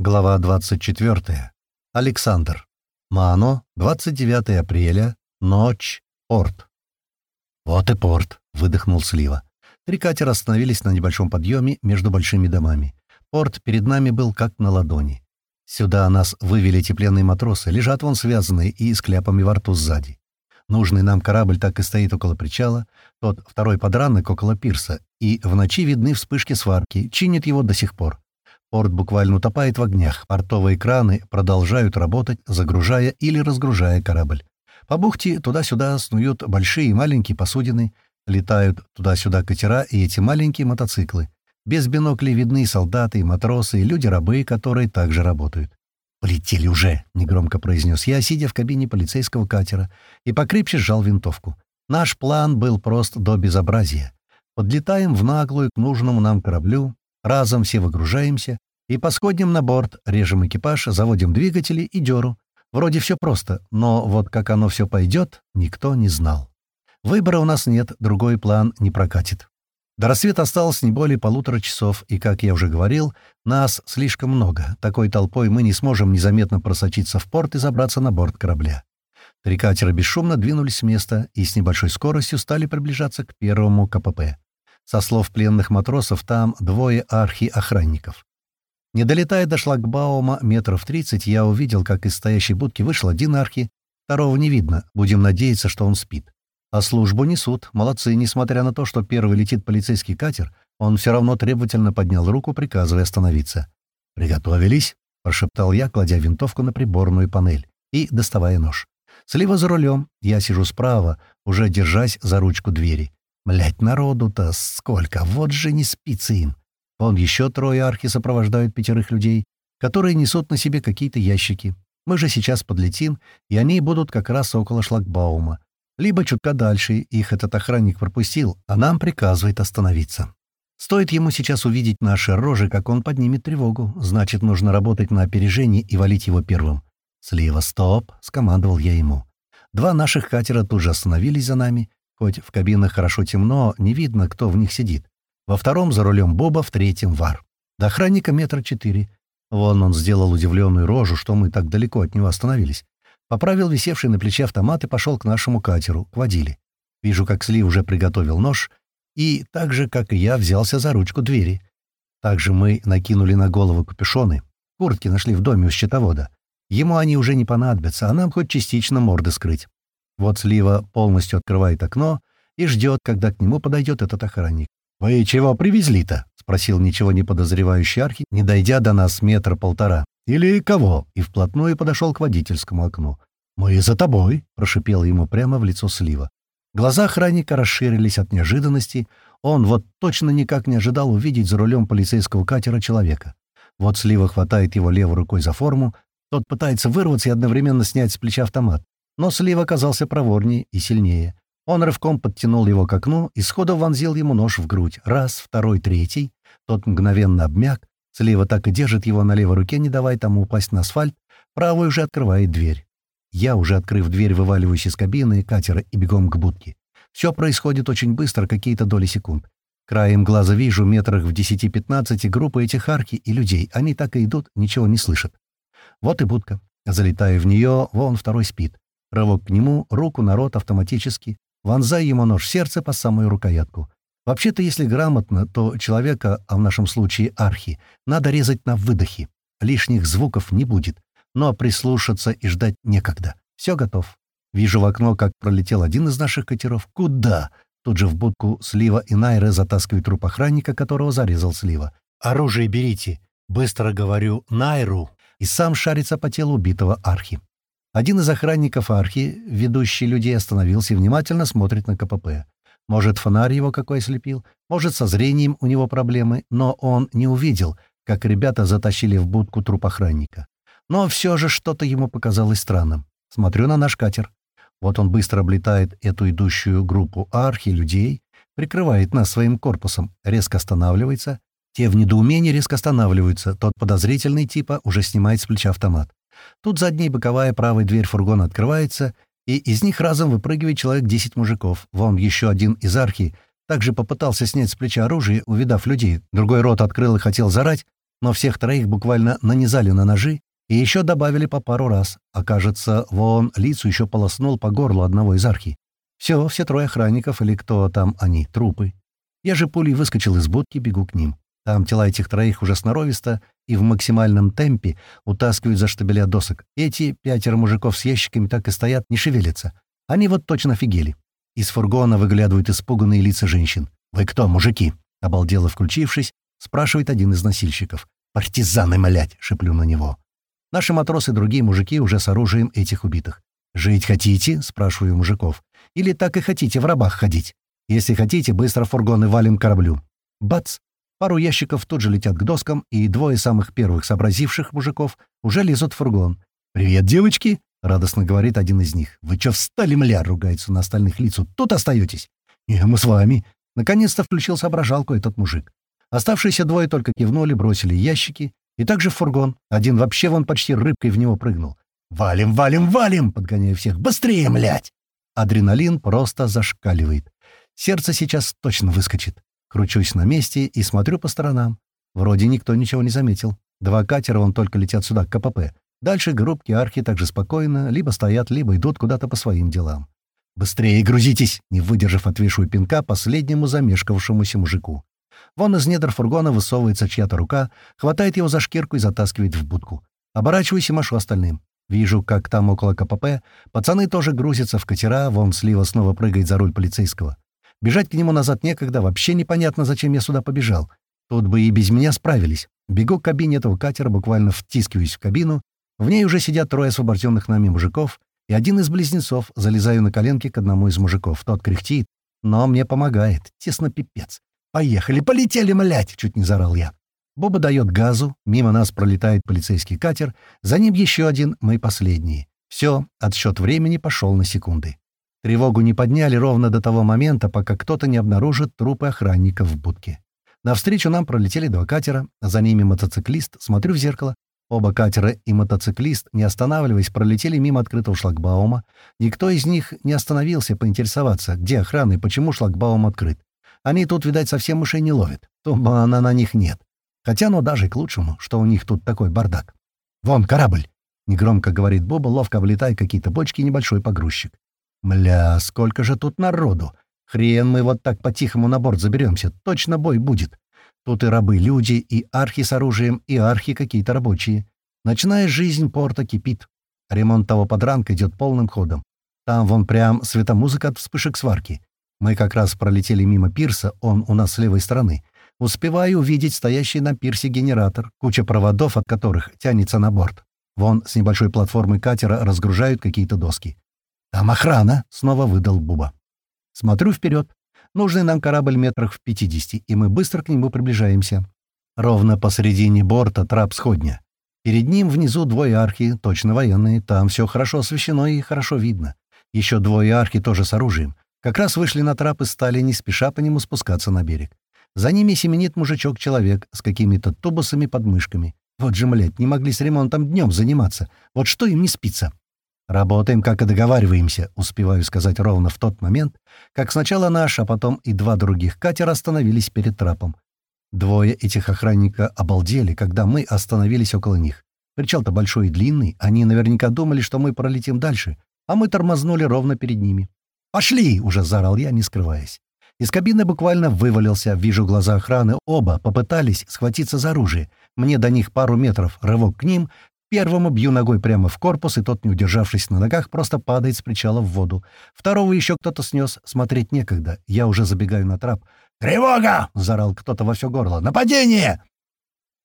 Глава 24. Александр. Мано, 29 апреля, ночь, порт. «Вот и порт», — выдохнул Слива. Три катера остановились на небольшом подъеме между большими домами. Порт перед нами был как на ладони. Сюда нас вывели эти пленные матросы, лежат вон связанные и с кляпами во рту сзади. Нужный нам корабль так и стоит около причала, тот второй подранок около пирса, и в ночи видны вспышки сварки, чинит его до сих пор. Порт буквально утопает в огнях, портовые краны продолжают работать, загружая или разгружая корабль. По бухте туда-сюда снуют большие и маленькие посудины, летают туда-сюда катера и эти маленькие мотоциклы. Без биноклей видны солдаты, матросы, и люди-рабы, которые также работают. «Полетели уже!» — негромко произнес я, сидя в кабине полицейского катера, и покрепче сжал винтовку. Наш план был прост до безобразия. Подлетаем в наглую к нужному нам кораблю, Разом все выгружаемся и посходим на борт, режем экипаж, заводим двигатели и дёру. Вроде все просто, но вот как оно все пойдет, никто не знал. Выбора у нас нет, другой план не прокатит. До рассвета осталось не более полутора часов, и, как я уже говорил, нас слишком много. Такой толпой мы не сможем незаметно просочиться в порт и забраться на борт корабля. Три катера бесшумно двинулись с места и с небольшой скоростью стали приближаться к первому КПП. Со слов пленных матросов, там двое архи-охранников. Не долетая до шлагбаума метров тридцать, я увидел, как из стоящей будки вышел один архи, второго не видно, будем надеяться, что он спит. А службу несут, молодцы, несмотря на то, что первый летит полицейский катер, он все равно требовательно поднял руку, приказывая остановиться. «Приготовились?» — прошептал я, кладя винтовку на приборную панель и доставая нож. Слева за рулем, я сижу справа, уже держась за ручку двери. Блять, народу-то сколько, вот же не спится им. Вон еще трое архи сопровождают пятерых людей, которые несут на себе какие-то ящики. Мы же сейчас подлетим, и они будут как раз около шлагбаума. Либо чутка дальше, их этот охранник пропустил, а нам приказывает остановиться. Стоит ему сейчас увидеть наши рожи, как он поднимет тревогу. Значит, нужно работать на опережение и валить его первым. «Слева, стоп!» — скомандовал я ему. Два наших катера тут же остановились за нами, Хоть в кабинах хорошо темно, не видно, кто в них сидит. Во втором за рулем Боба, в третьем Вар. До охранника метра четыре. Вон он сделал удивленную рожу, что мы так далеко от него остановились. Поправил висевший на плече автомат и пошел к нашему катеру, к водиле. Вижу, как Сли уже приготовил нож, и так же, как и я, взялся за ручку двери. Также мы накинули на голову капюшоны. Куртки нашли в доме у счетовода. Ему они уже не понадобятся, а нам хоть частично морды скрыть. Вот Слива полностью открывает окно и ждет, когда к нему подойдет этот охранник. «Вы чего привезли-то?» — спросил ничего не подозревающий архи, не дойдя до нас метра полтора. «Или кого?» — и вплотную подошел к водительскому окну. «Мы за тобой!» — прошипел ему прямо в лицо Слива. Глаза охранника расширились от неожиданности. Он вот точно никак не ожидал увидеть за рулем полицейского катера человека. Вот Слива хватает его левой рукой за форму, тот пытается вырваться и одновременно снять с плеча автомат. Но Слив оказался проворнее и сильнее. Он рывком подтянул его к окну и сходу вонзил ему нож в грудь. Раз, второй, третий. Тот мгновенно обмяк. Слива так и держит его на левой руке, не давая тому упасть на асфальт. Правый уже открывает дверь. Я, уже открыв дверь, вываливаюсь из кабины катера и бегом к будке. Все происходит очень быстро, какие-то доли секунд. Краем глаза вижу, метрах в 10-15 группы этих арки и людей. Они так и идут, ничего не слышат. Вот и будка. Залетаю в нее, вон второй спит. Рывок к нему, руку на рот автоматически, вонзая ему нож в сердце по самую рукоятку. Вообще-то, если грамотно, то человека, а в нашем случае архи, надо резать на выдохе. Лишних звуков не будет, но прислушаться и ждать некогда. Все готов. Вижу в окно, как пролетел один из наших катеров. Куда? Тут же в будку Слива и Найры затаскивают труп охранника, которого зарезал Слива. «Оружие берите!» Быстро говорю «Найру!» и сам шарится по телу убитого архи. Один из охранников архи, ведущий людей, остановился и внимательно смотрит на КПП. Может, фонарь его какой слепил, может, со зрением у него проблемы, но он не увидел, как ребята затащили в будку труп охранника. Но все же что-то ему показалось странным. Смотрю на наш катер. Вот он быстро облетает эту идущую группу архи людей, прикрывает нас своим корпусом, резко останавливается. Те в недоумении резко останавливаются, тот подозрительный типа уже снимает с плеча автомат. Тут задняя и боковая правая дверь фургона открывается, и из них разом выпрыгивает человек 10 мужиков. Вон еще один из архи также попытался снять с плеча оружие, увидав людей. Другой рот открыл и хотел зарать, но всех троих буквально нанизали на ножи и еще добавили по пару раз. А кажется, вон лицу еще полоснул по горлу одного из архи. Все, все трое охранников или кто там они, трупы. Я же пулей выскочил из будки, бегу к ним. Там тела этих троих уже сноровисто и в максимальном темпе утаскивают за штабеля досок. Эти пятеро мужиков с ящиками так и стоят, не шевелятся. Они вот точно офигели. Из фургона выглядывают испуганные лица женщин. «Вы кто, мужики?» — обалдело включившись, спрашивает один из носильщиков. «Партизаны, млять!» — шеплю на него. Наши матросы и другие мужики уже с оружием этих убитых. «Жить хотите?» — спрашиваю мужиков. «Или так и хотите в рабах ходить? Если хотите, быстро фургоны валим кораблю». Бац! Пару ящиков тут же летят к доскам, и двое самых первых сообразивших мужиков уже лезут в фургон. «Привет, девочки!» — радостно говорит один из них. «Вы чё встали, мля?» — ругается на остальных лицу. «Тут остаетесь?» «Не, мы с вами». Наконец-то включил соображалку этот мужик. Оставшиеся двое только кивнули, бросили ящики и также в фургон. Один вообще вон почти рыбкой в него прыгнул. «Валим, валим, валим!» — подгоняя всех. «Быстрее, млять!» Адреналин просто зашкаливает. Сердце сейчас точно выскочит. Кручусь на месте и смотрю по сторонам. Вроде никто ничего не заметил. Два катера вон только летят сюда, к КПП. Дальше группки архи также спокойно, либо стоят, либо идут куда-то по своим делам. «Быстрее грузитесь!» — не выдержав, отвешиваю пинка последнему замешкавшемуся мужику. Вон из недр фургона высовывается чья-то рука, хватает его за шкирку и затаскивает в будку. Оборачиваюсь и машу остальным. Вижу, как там около КПП пацаны тоже грузятся в катера, вон слива снова прыгает за руль полицейского. Бежать к нему назад некогда, вообще непонятно, зачем я сюда побежал. Тут бы и без меня справились. Бегу к кабине этого катера, буквально втискиваюсь в кабину. В ней уже сидят трое освобожденных нами мужиков, и один из близнецов, залезаю на коленки к одному из мужиков. Тот кряхтит, но мне помогает. Тесно пипец. «Поехали, полетели, млять!» — чуть не заорал я. Боба дает газу, мимо нас пролетает полицейский катер, за ним еще один, мы последние. Все, отсчет времени пошел на секунды. Тревогу не подняли ровно до того момента, пока кто-то не обнаружит трупы охранников в будке. Навстречу нам пролетели два катера, за ними мотоциклист, смотрю в зеркало. Оба катера и мотоциклист, не останавливаясь, пролетели мимо открытого шлагбаума. Никто из них не остановился поинтересоваться, где охрана и почему шлагбаум открыт. Они тут, видать, совсем мышей не ловят. Тумана на них нет. Хотя, ну, даже к лучшему, что у них тут такой бардак. «Вон, корабль!» — негромко говорит Боба, ловко влетая какие-то бочки небольшой погрузчик. «Мля, сколько же тут народу! Хрен мы вот так по-тихому на борт заберемся, точно бой будет. Тут и рабы-люди, и архи с оружием, и архи какие-то рабочие. Ночная жизнь порта кипит. Ремонт того подранка идет полным ходом. Там вон прям светомузыка от вспышек сварки. Мы как раз пролетели мимо пирса, он у нас с левой стороны. Успеваю увидеть стоящий на пирсе генератор, куча проводов, от которых тянется на борт. Вон с небольшой платформы катера разгружают какие-то доски. «Там охрана!» — снова выдал Буба. Смотрю вперед. Нужный нам корабль метрах в 50, и мы быстро к нему приближаемся. Ровно посередине борта трап сходня. Перед ним внизу двое архи, точно военные. Там все хорошо освещено и хорошо видно. Еще двое архи тоже с оружием. Как раз вышли на трап и стали не спеша по нему спускаться на берег. За ними семенит мужичок-человек с какими-то тубусами под мышками. Вот же, млядь, не могли с ремонтом днем заниматься. Вот что им не спится? «Работаем, как и договариваемся», — успеваю сказать ровно в тот момент, как сначала наш, а потом и два других катера остановились перед трапом. Двое этих охранника обалдели, когда мы остановились около них. Причал-то большой и длинный, они наверняка думали, что мы пролетим дальше, а мы тормознули ровно перед ними. «Пошли!» — уже заорал я, не скрываясь. Из кабины буквально вывалился, вижу глаза охраны, оба попытались схватиться за оружие. Мне до них пару метров, рывок к ним, первому бью ногой прямо в корпус, и тот, не удержавшись на ногах, просто падает с причала в воду. Второго еще кто-то снес, смотреть некогда. Я уже забегаю на трап. «Тревога!» — заорал кто-то во все горло. «Нападение!»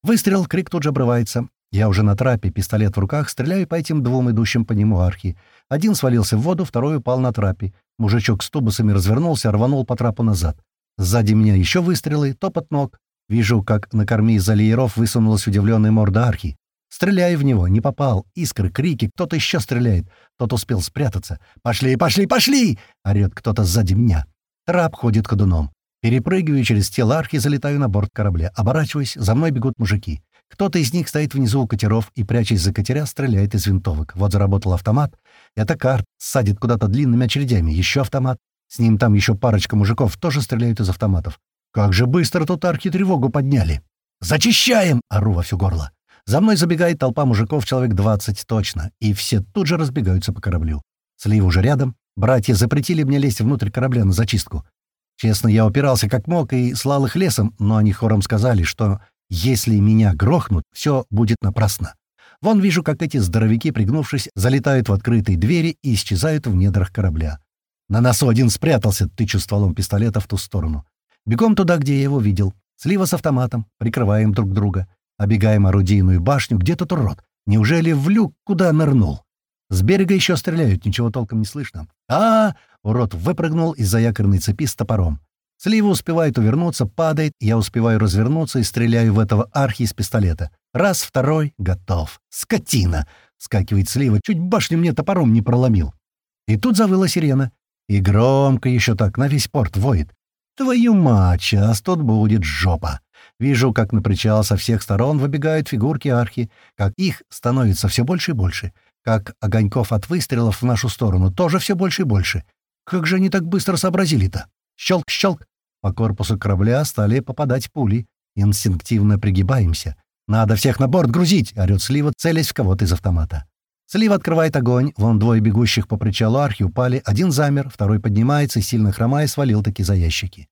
Выстрел, крик тут же обрывается. Я уже на трапе, пистолет в руках, стреляю по этим двум идущим по нему архи. Один свалился в воду, второй упал на трапе. Мужичок с тубусами развернулся, рванул по трапу назад. Сзади меня еще выстрелы, топот ног. Вижу, как на корме из-за лееров высунулась удивленная морда архи. Стреляю в него, не попал. Искры, крики, кто-то еще стреляет. Тот успел спрятаться. «Пошли, пошли, пошли!» — орёт кто-то сзади меня. Трап ходит ходуном. Перепрыгиваю через тело архи, залетаю на борт корабля. Оборачиваюсь, за мной бегут мужики. Кто-то из них стоит внизу у катеров и, прячась за катеря, стреляет из винтовок. Вот заработал автомат. Это карт. Садит куда-то длинными очередями. Еще автомат. С ним там еще парочка мужиков тоже стреляют из автоматов. Как же быстро тут архи тревогу подняли. «Зачищаем!» — ору во всё горло. За мной забегает толпа мужиков, человек двадцать точно, и все тут же разбегаются по кораблю. Слив уже рядом. Братья запретили мне лезть внутрь корабля на зачистку. Честно, я упирался как мог и слал их лесом, но они хором сказали, что если меня грохнут, все будет напрасно. Вон вижу, как эти здоровяки, пригнувшись, залетают в открытые двери и исчезают в недрах корабля. На носу один спрятался, тычу стволом пистолета в ту сторону. Бегом туда, где я его видел. Слива с автоматом, прикрываем друг друга. Обегаем орудийную башню. Где тут урод? Неужели в люк куда нырнул? С берега еще стреляют, ничего толком не слышно. а, -а, -а Урод выпрыгнул из-за якорной цепи с топором. Слива успевает увернуться, падает, я успеваю развернуться и стреляю в этого архи из пистолета. Раз, второй, готов. Скотина! Скакивает слива, чуть башню мне топором не проломил. И тут завыла сирена. И громко еще так на весь порт воет. Твою мать, сейчас тут будет жопа. Вижу, как на причал со всех сторон выбегают фигурки архи, как их становится все больше и больше, как огоньков от выстрелов в нашу сторону тоже все больше и больше. Как же они так быстро сообразили-то? Щелк-щелк. По корпусу корабля стали попадать пули. Инстинктивно пригибаемся. «Надо всех на борт грузить!» — орёт Слива, целясь в кого-то из автомата. Слива открывает огонь. Вон двое бегущих по причалу архи упали. Один замер, второй поднимается сильно хромая, свалил таки за ящики.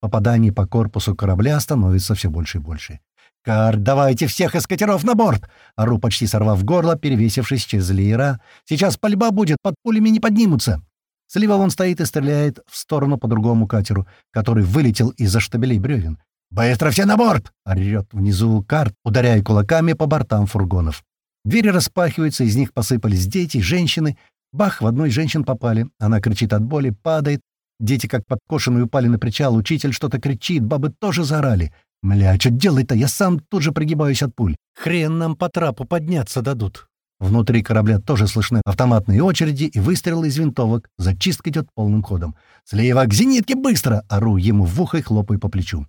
Попаданий по корпусу корабля становится все больше и больше. «Кар, давайте всех из катеров на борт!» Ору, почти сорвав горло, перевесившись через леера. «Сейчас пальба будет, под пулями не поднимутся!» Слива вон стоит и стреляет в сторону по другому катеру, который вылетел из-за штабелей бревен. «Быстро все на борт!» — орёт внизу карт, ударяя кулаками по бортам фургонов. Двери распахиваются, из них посыпались дети, женщины. Бах, в одной женщин попали. Она кричит от боли, падает, Дети как подкошенные упали на причал, учитель что-то кричит, бабы тоже заорали. Мля, что делать-то? Я сам тут же пригибаюсь от пуль. Хрен нам по трапу подняться дадут. Внутри корабля тоже слышны автоматные очереди и выстрелы из винтовок. Зачистка идет полным ходом. «Слева к зенитке быстро!» — ору ему в ухо и хлопаю по плечу.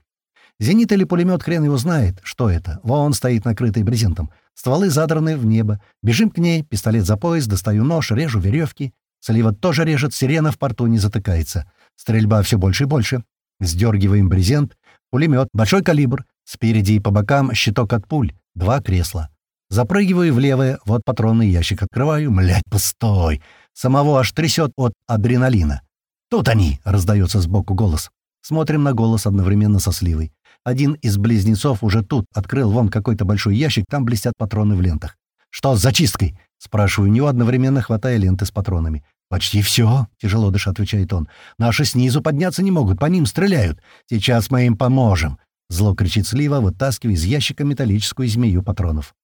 Зенит или пулемет хрен его знает, что это. Вон стоит накрытый брезентом. Стволы задраны в небо. Бежим к ней, пистолет за пояс, достаю нож, режу веревки. Слива тоже режет, сирена в порту не затыкается. Стрельба все больше и больше. Сдергиваем брезент, пулемет, большой калибр. Спереди и по бокам щиток от пуль, два кресла. Запрыгиваю в левое, вот патронный ящик открываю. Млять, пустой. Самого аж трясет от адреналина. «Тут они!» — раздается сбоку голос. Смотрим на голос одновременно со сливой. Один из близнецов уже тут открыл вон какой-то большой ящик, там блестят патроны в лентах. «Что с зачисткой?» — спрашиваю у него, одновременно хватая ленты с патронами. «Почти все», — тяжело дыша отвечает он. «Наши снизу подняться не могут, по ним стреляют. Сейчас мы им поможем», — зло кричит Слива, вытаскивая из ящика металлическую змею патронов.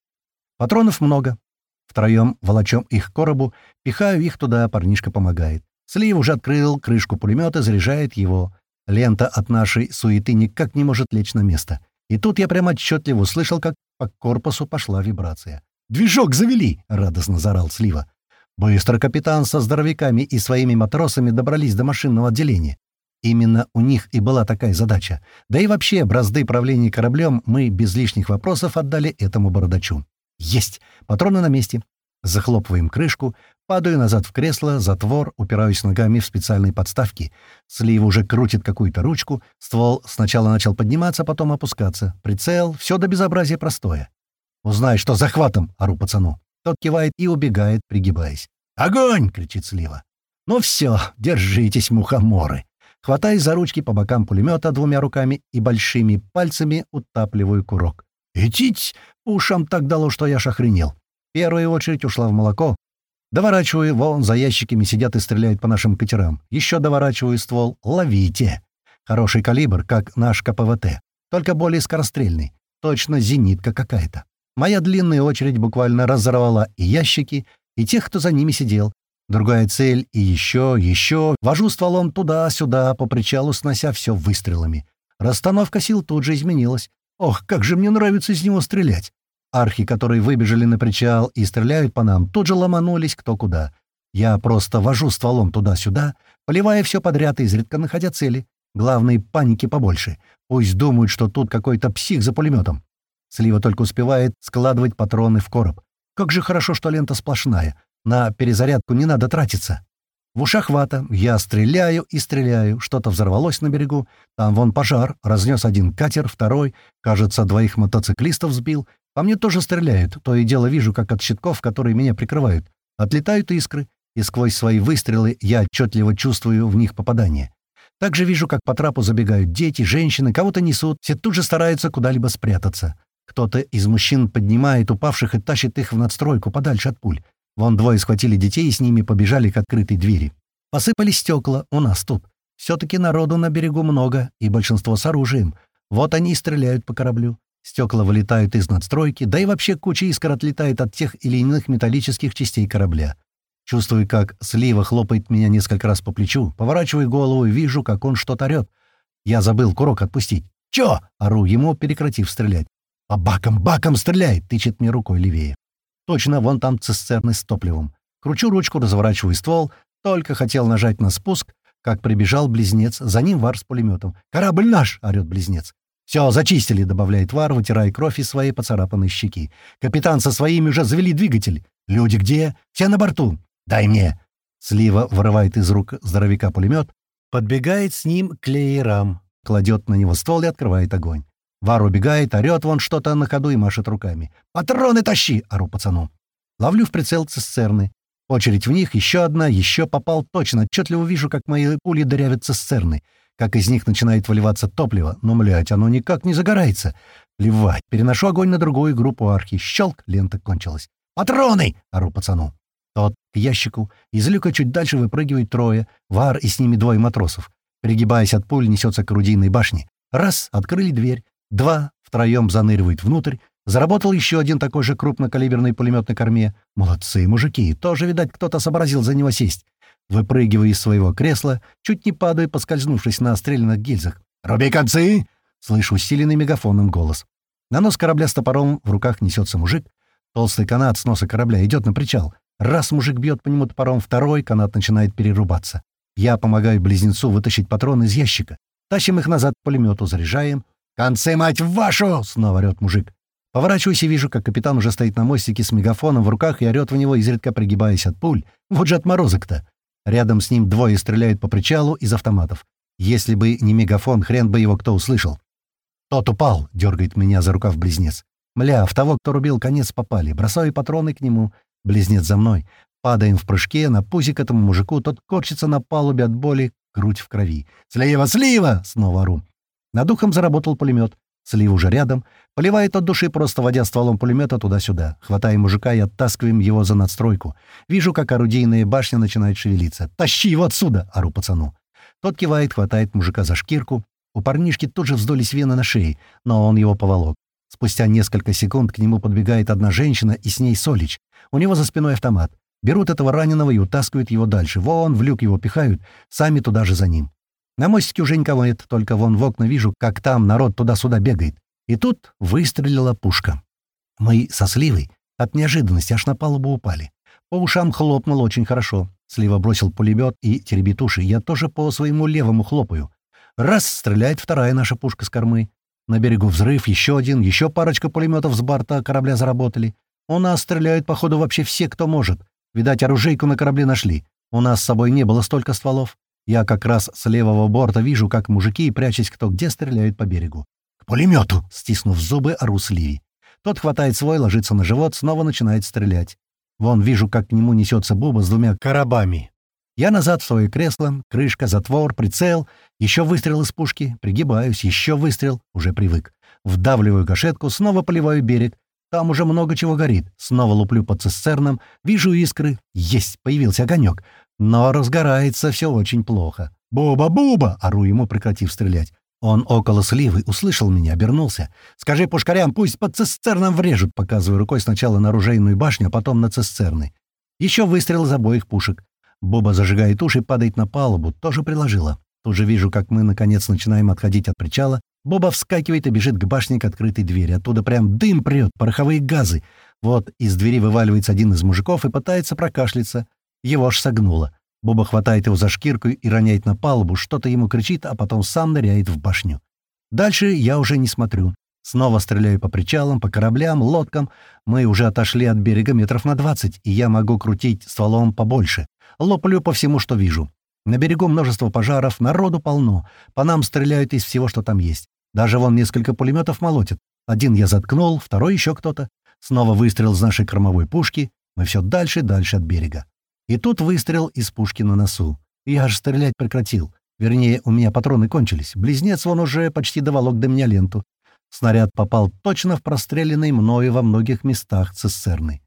Патронов много. Втроем волочем их к коробу, пихаю их туда, парнишка помогает. Слив уже открыл крышку пулемета, заряжает его. Лента от нашей суеты никак не может лечь на место. И тут я прямо отчетливо услышал, как по корпусу пошла вибрация. «Движок завели!» — радостно заорал Слива. Быстро капитан со здоровяками и своими матросами добрались до машинного отделения. Именно у них и была такая задача. Да и вообще, бразды правления кораблем мы без лишних вопросов отдали этому бородачу. Есть! Патроны на месте. Захлопываем крышку, падаю назад в кресло, затвор, упираюсь ногами в специальные подставки. Слив уже крутит какую-то ручку, ствол сначала начал подниматься, потом опускаться. Прицел, все до безобразия простое. «Узнай, что захватом!» — ору пацану. Тот кивает и убегает, пригибаясь. «Огонь!» — кричит Слива. «Ну все, держитесь, мухоморы!» Хватаясь за ручки по бокам пулемета двумя руками и большими пальцами утапливаю курок. «Идите!» — ушам так дало, что я аж охренел. Первая очередь ушла в молоко. Доворачиваю, вон за ящиками сидят и стреляют по нашим катерам. Еще доворачиваю ствол. Ловите! Хороший калибр, как наш КПВТ, только более скорострельный. Точно зенитка какая-то. Моя длинная очередь буквально разорвала и ящики, и тех, кто за ними сидел. Другая цель, и еще, еще. Вожу стволом туда-сюда, по причалу снося все выстрелами. Расстановка сил тут же изменилась. Ох, как же мне нравится из него стрелять. Архи, которые выбежали на причал и стреляют по нам, тут же ломанулись кто куда. Я просто вожу стволом туда-сюда, поливая все подряд и изредка находя цели. Главной паники побольше. Пусть думают, что тут какой-то псих за пулеметом. Слива только успевает складывать патроны в короб. Как же хорошо, что лента сплошная. На перезарядку не надо тратиться. В ушах вата. Я стреляю и стреляю. Что-то взорвалось на берегу. Там вон пожар. Разнес один катер, второй. Кажется, двоих мотоциклистов сбил. По мне тоже стреляют. То и дело вижу, как от щитков, которые меня прикрывают, отлетают искры. И сквозь свои выстрелы я отчетливо чувствую в них попадание. Также вижу, как по трапу забегают дети, женщины, кого-то несут. Все тут же стараются куда-либо спрятаться. Кто-то из мужчин поднимает упавших и тащит их в надстройку подальше от пуль. Вон двое схватили детей и с ними побежали к открытой двери. Посыпались стекла у нас тут. Все-таки народу на берегу много, и большинство с оружием. Вот они и стреляют по кораблю. Стекла вылетают из надстройки, да и вообще куча искр отлетает от тех или иных металлических частей корабля. Чувствую, как слива хлопает меня несколько раз по плечу, поворачиваю голову и вижу, как он что-то орёт. Я забыл курок отпустить. «Чё?» — ору ему, прекратив стрелять. «По бакам, бакам стреляй!» — тычет мне рукой левее. Точно, вон там цистерны с топливом. Кручу ручку, разворачиваю ствол. Только хотел нажать на спуск, как прибежал близнец. За ним вар с пулеметом. «Корабль наш!» — орёт близнец. «Все, зачистили», — добавляет Вар, вытирая кровь из своей поцарапанной щеки. «Капитан со своими уже завели двигатель. Люди где? Все на борту. Дай мне!» Слива вырывает из рук здоровяка пулемет, подбегает с ним к леерам, кладет на него ствол и открывает огонь. Вар убегает, орёт вон что-то на ходу и машет руками. «Патроны тащи!» — ору пацану. Ловлю в прицел цистерны. Очередь в них, еще одна, еще попал точно. Отчетливо вижу, как мои пули дырявят цистерны, как из них начинает выливаться топливо. Но, млядь, оно никак не загорается. Плевать, переношу огонь на другую группу архи. Щелк, лента кончилась. «Патроны!» — ору пацану. Тот к ящику. Из люка чуть дальше выпрыгивает трое. Вар и с ними двое матросов. Пригибаясь от пуль, несется к орудийной башне. Раз — открыли дверь. Два втроем заныривают внутрь. Заработал еще один такой же крупнокалиберный пулемет на корме. Молодцы, мужики, тоже, видать, кто-то сообразил за него сесть. Выпрыгивая из своего кресла, чуть не падая, поскользнувшись на стрелянных гильзах. «Руби концы!» — слышу усиленный мегафоном голос. На нос корабля с топором в руках несется мужик. Толстый канат с носа корабля идет на причал. Раз мужик бьет по нему топором, второй канат начинает перерубаться. Я помогаю близнецу вытащить патроны из ящика. Тащим их назад к пулемету, заряжаем. «Концы, мать вашу!» — снова орёт мужик. Поворачиваюсь и вижу, как капитан уже стоит на мостике с мегафоном в руках и орёт в него, изредка пригибаясь от пуль. Вот же отморозок-то. Рядом с ним двое стреляют по причалу из автоматов. Если бы не мегафон, хрен бы его кто услышал. «Тот упал», — дергает меня за рукав близнец. «Мля, в того, кто рубил, конец попали. Бросаю патроны к нему. Близнец за мной. Падаем в прыжке, на пузик этому мужику. Тот корчится на палубе от боли, грудь в крови. «Слева, слева!» — снова ору. Над ухом заработал пулемет. Слив уже рядом. Поливает от души, просто водя стволом пулемета туда-сюда. Хватаем мужика и оттаскиваем его за надстройку. Вижу, как орудийная башня начинает шевелиться. «Тащи его отсюда!» — ору пацану. Тот кивает, хватает мужика за шкирку. У парнишки тут же вздулись вены на шее, но он его поволок. Спустя несколько секунд к нему подбегает одна женщина и с ней Солич. У него за спиной автомат. Берут этого раненого и утаскивают его дальше. Вон, в люк его пихают, сами туда же за ним. На мостике уже никого нет, только вон в окна вижу, как там народ туда-сюда бегает. И тут выстрелила пушка. Мы со Сливой от неожиданности аж на палубу упали. По ушам хлопнуло очень хорошо. Слива бросил пулемет и теребит уши. Я тоже по своему левому хлопаю. Раз — стреляет вторая наша пушка с кормы. На берегу взрыв, еще один, еще парочка пулеметов с борта корабля заработали. У нас стреляют, походу, вообще все, кто может. Видать, оружейку на корабле нашли. У нас с собой не было столько стволов. Я как раз с левого борта вижу, как мужики, прячась кто где, стреляют по берегу. «К пулемету!» — стиснув зубы, ору Сливи. Тот хватает свой, ложится на живот, снова начинает стрелять. Вон вижу, как к нему несется Буба с двумя коробами. Я назад в свое кресло, крышка, затвор, прицел, еще выстрел из пушки, пригибаюсь, еще выстрел, уже привык. Вдавливаю гашетку, снова поливаю берег. Там уже много чего горит. Снова луплю под цистерном, вижу искры. Есть, появился огонек. Но разгорается все очень плохо. «Буба, Буба!» — ору ему, прекратив стрелять. Он около сливы, услышал меня, обернулся. «Скажи пушкарям, пусть под цистерном врежут!» Показываю рукой сначала на оружейную башню, а потом на цистерны. Еще выстрел из обоих пушек. Буба зажигает уши падает на палубу, тоже приложила. Тут же вижу, как мы, наконец, начинаем отходить от причала. Боба вскакивает и бежит к башне к открытой двери. Оттуда прям дым прет, пороховые газы. Вот из двери вываливается один из мужиков и пытается прокашляться. Его аж согнуло. Боба хватает его за шкирку и роняет на палубу, что-то ему кричит, а потом сам ныряет в башню. Дальше я уже не смотрю. Снова стреляю по причалам, по кораблям, лодкам. Мы уже отошли от берега метров на двадцать, и я могу крутить стволом побольше. Лоплю по всему, что вижу. На берегу множество пожаров, народу полно. По нам стреляют из всего, что там есть. Даже вон несколько пулеметов молотят. Один я заткнул, второй еще кто-то. Снова выстрел из нашей кормовой пушки. Мы все дальше дальше от берега. И тут выстрел из пушки на носу. Я аж стрелять прекратил. Вернее, у меня патроны кончились. Близнец вон уже почти доволок до меня ленту. Снаряд попал точно в простреленный мною во многих местах цистерны.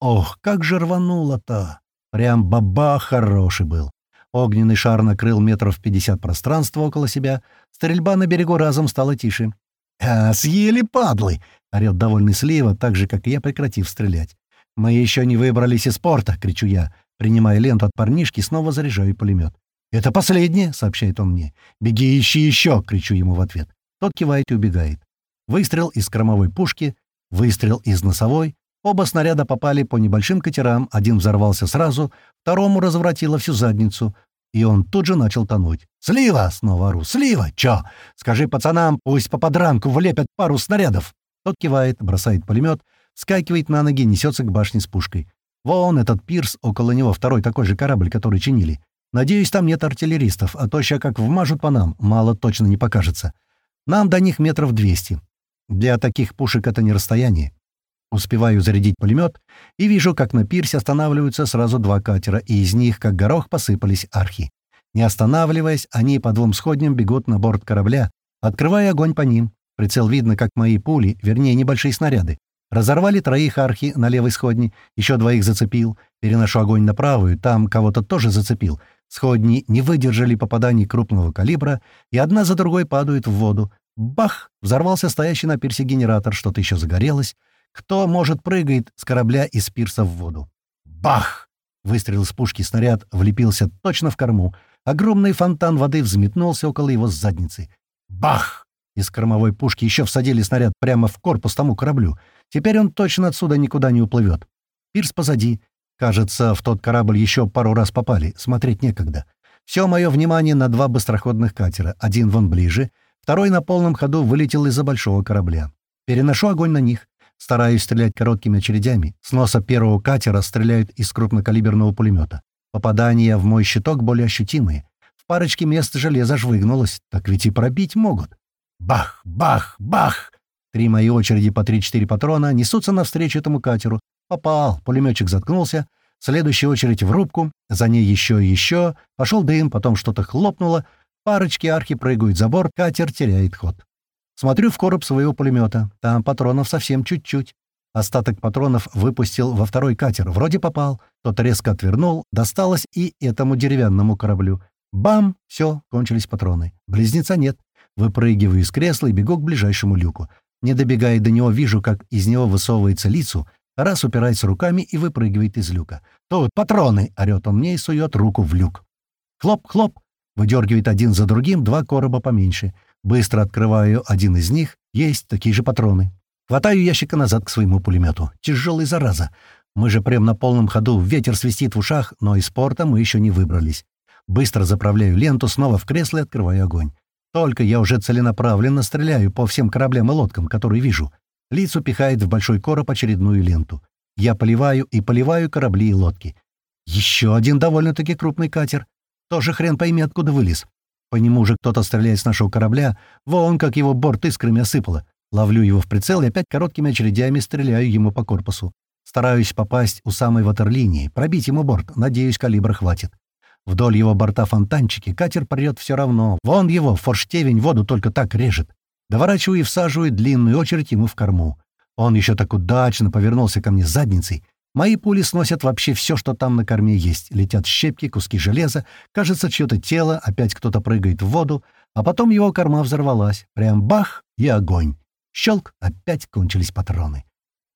Ох, как же рвануло-то! Прям баба хороший был. Огненный шар накрыл метров пятьдесят пространства около себя. Стрельба на берегу разом стала тише. «А, съели, падлы!» — орёт довольный Слива, так же, как и я, прекратив стрелять. «Мы еще не выбрались из порта!» — кричу я. Принимая ленту от парнишки, снова заряжаю пулемет. «Это последнее!» — сообщает он мне. «Беги, ищи еще!» — кричу ему в ответ. Тот кивает и убегает. Выстрел из кромовой пушки, выстрел из носовой. Оба снаряда попали по небольшим катерам, один взорвался сразу, второму разворотило всю задницу, и он тут же начал тонуть. «Слива!» — снова ору. «Слива! Чё? Скажи пацанам, пусть по подранку влепят пару снарядов!» Тот кивает, бросает пулемет, скакивает на ноги, несется к башне с пушкой. Вон этот пирс, около него второй такой же корабль, который чинили. Надеюсь, там нет артиллеристов, а то ща как вмажут по нам, мало точно не покажется. Нам до них метров двести. Для таких пушек это не расстояние. Успеваю зарядить пулемет и вижу, как на пирсе останавливаются сразу два катера, и из них, как горох, посыпались архи. Не останавливаясь, они по двум сходням бегут на борт корабля, открывая огонь по ним. Прицел видно, как мои пули, вернее, небольшие снаряды, разорвали троих архи на левой сходне, еще двоих зацепил, переношу огонь на правую, там кого-то тоже зацепил. Сходни не выдержали попаданий крупного калибра, и одна за другой падают в воду, Бах! Взорвался стоящий на пирсе генератор, что-то еще загорелось. Кто, может, прыгает с корабля из пирса в воду? Бах! Выстрел из пушки снаряд влепился точно в корму. Огромный фонтан воды взметнулся около его задницы. Бах! Из кормовой пушки еще всадили снаряд прямо в корпус тому кораблю. Теперь он точно отсюда никуда не уплывет. Пирс позади. Кажется, в тот корабль еще пару раз попали. Смотреть некогда. Все мое внимание на два быстроходных катера. Один вон ближе — Второй на полном ходу вылетел из-за большого корабля. Переношу огонь на них. Стараюсь стрелять короткими очередями. С носа первого катера стреляют из крупнокалиберного пулемета. Попадания в мой щиток более ощутимые. В парочке мест железо аж выгнулось, так ведь и пробить могут. Бах! Бах! Бах! Три мои очереди по три-четыре патрона несутся навстречу этому катеру. Попал, пулеметчик заткнулся. Следующая очередь в рубку, за ней еще и еще. Пошел дым, потом что-то хлопнуло, Парочки архи прыгают за борт, катер теряет ход. Смотрю в короб своего пулемета. Там патронов совсем чуть-чуть. Остаток патронов выпустил во второй катер. Вроде попал. Тот резко отвернул. Досталось и этому деревянному кораблю. Бам! Все, кончились патроны. Близнеца нет. Выпрыгиваю из кресла и бегу к ближайшему люку. Не добегая до него, вижу, как из него высовывается лицу, раз упирается руками и выпрыгивает из люка. «Тут патроны!» — орёт он мне и сует руку в люк. Хлоп-хлоп! Выдергивает один за другим два короба поменьше. Быстро открываю один из них. Есть такие же патроны. Хватаю ящика назад к своему пулемету. Тяжелый зараза. Мы же прям на полном ходу. Ветер свистит в ушах, но из порта мы еще не выбрались. Быстро заправляю ленту, снова в кресло и открываю огонь. Только я уже целенаправленно стреляю по всем кораблям и лодкам, которые вижу. Лицу пихает в большой короб очередную ленту. Я поливаю и поливаю корабли и лодки. Еще один довольно-таки крупный катер. Тоже хрен пойми, откуда вылез. По нему же кто-то стреляет с нашего корабля. Вон как его борт искрами осыпало. Ловлю его в прицел и опять короткими очередями стреляю ему по корпусу. Стараюсь попасть у самой ватерлинии, пробить ему борт. Надеюсь, калибра хватит. Вдоль его борта фонтанчики, катер прет все равно. Вон его, форштевень, воду только так режет. Доворачиваю и всаживаю длинную очередь ему в корму. Он еще так удачно повернулся ко мне задницей, Мои пули сносят вообще все, что там на корме есть. Летят щепки, куски железа, кажется, чье-то тело, опять кто-то прыгает в воду, а потом его корма взорвалась. Прям бах и огонь. Щелк, опять кончились патроны.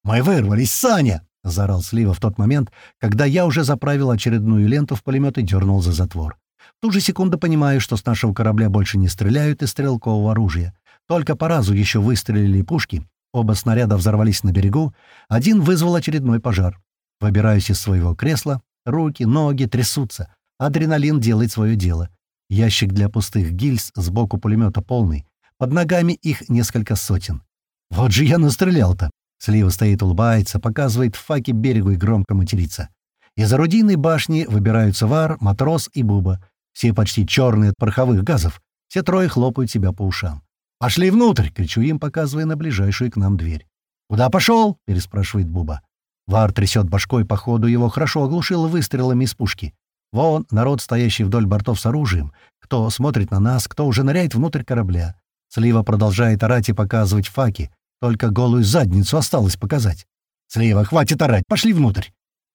«Мы вырвались, Саня!» — заорал Слива в тот момент, когда я уже заправил очередную ленту в пулемет и дернул за затвор. В ту же секунду понимаю, что с нашего корабля больше не стреляют из стрелкового оружия. Только по разу еще выстрелили пушки, Оба снаряда взорвались на берегу, один вызвал очередной пожар. Выбираюсь из своего кресла, руки, ноги трясутся. Адреналин делает свое дело. Ящик для пустых гильз сбоку пулемета полный. Под ногами их несколько сотен. Вот же я настрелял-то. Слива стоит, улыбается, показывает факи берегу и громко матерится. Из орудийной башни выбираются Вар, Матрос и Буба. Все почти черные от пороховых газов. Все трое хлопают себя по ушам. «Пошли внутрь!» — кричу им, показывая на ближайшую к нам дверь. «Куда пошел?» — переспрашивает Буба. Вар трясет башкой, походу его хорошо оглушило выстрелами из пушки. Вон народ, стоящий вдоль бортов с оружием. Кто смотрит на нас, кто уже ныряет внутрь корабля. Слива продолжает орать и показывать факи. Только голую задницу осталось показать. «Слива, хватит орать, пошли внутрь!»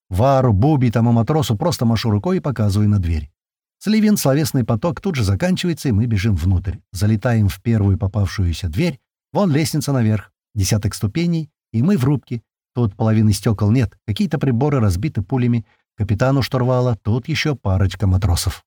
Вару, Буби, тому матросу просто машу рукой и показываю на дверь. Сливин словесный поток тут же заканчивается, и мы бежим внутрь. Залетаем в первую попавшуюся дверь. Вон лестница наверх, десяток ступеней, и мы в рубке. Тут половины стекол нет, какие-то приборы разбиты пулями. Капитану штурвала тут еще парочка матросов.